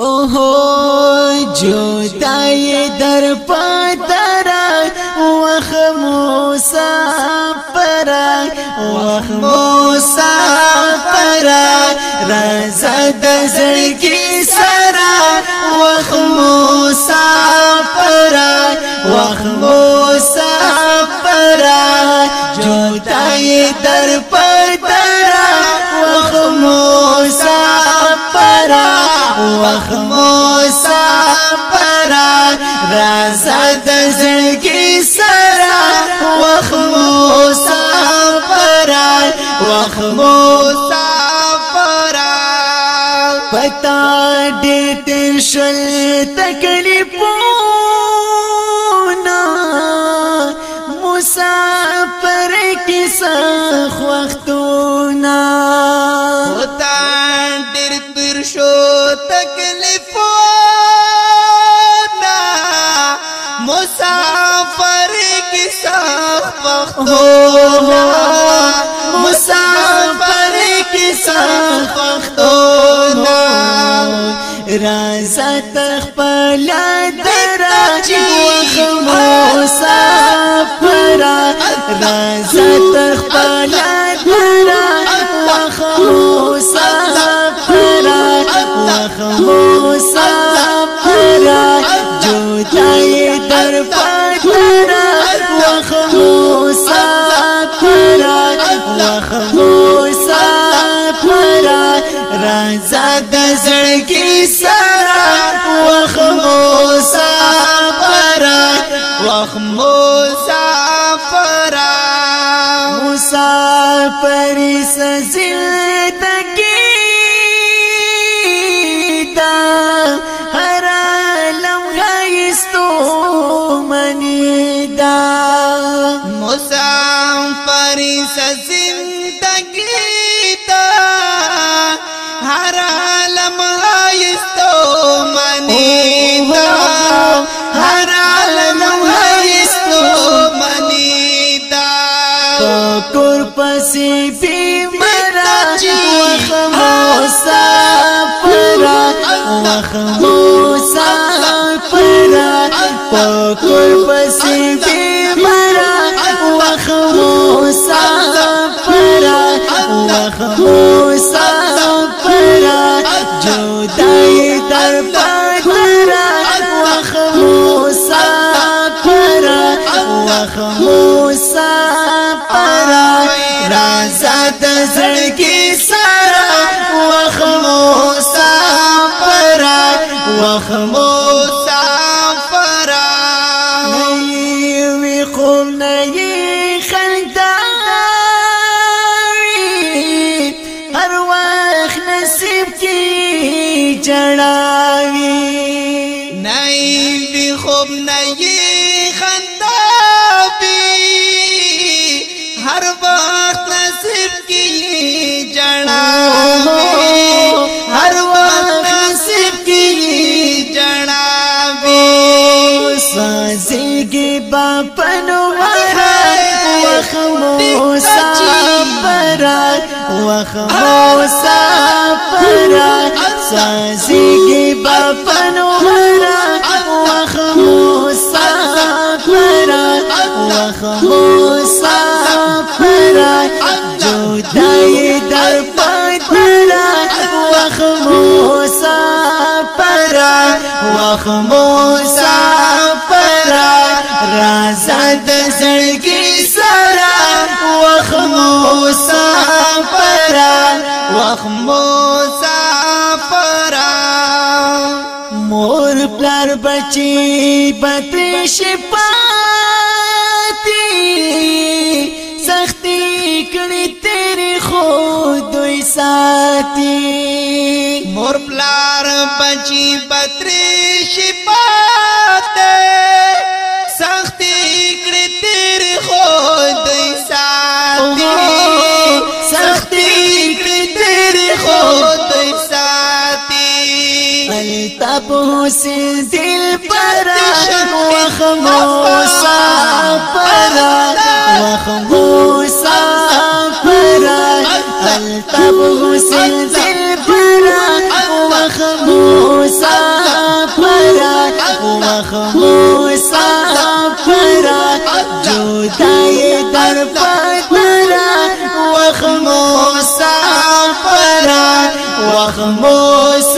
اوه جوتای در پترا وخ مسافر وخ مسافر رازا د زړګي سرا وخ مسافر وخ مسافر جوتای در پترا وخت مسافر رازا د زړګي سرا وخت مسافر وخت مسافر پتا دې تنشل تکلیفونه مسافر کیسه وختو تکلیفونا مسافر کی سخت وختونا مسافر کی سخت وختونا رازا تخپل دراجی وخمو سافرا رازا تخپل صفتنا وخمو صفتنا وخمو صفتنا رازد واری سزندگی تا هر عالم هایستو منی تا هر عالم هایستو منی تا کور پسی بی مرا وخموسا پرا وخموسا پرا پکر مسافر رازا د زړګي سره وخ مسافر وخ مسافر وی قوم نه خنداوي هر وخت نصیب کی جړاوي نه وی خوب نه با پنو وخمو سافرا وخمو سافرا سازیگی با پنو وخمو سافرا وخمو سافرا جودای در پترا وخمو سافرا وخمو سافرا هر بچی بتش پاتی سختی کړي تیرې خو دوی ساتي مور پلار بچی بتش موسی دل پران وخموسا پران وخموسا پران التب حسین دل پران در وخموسا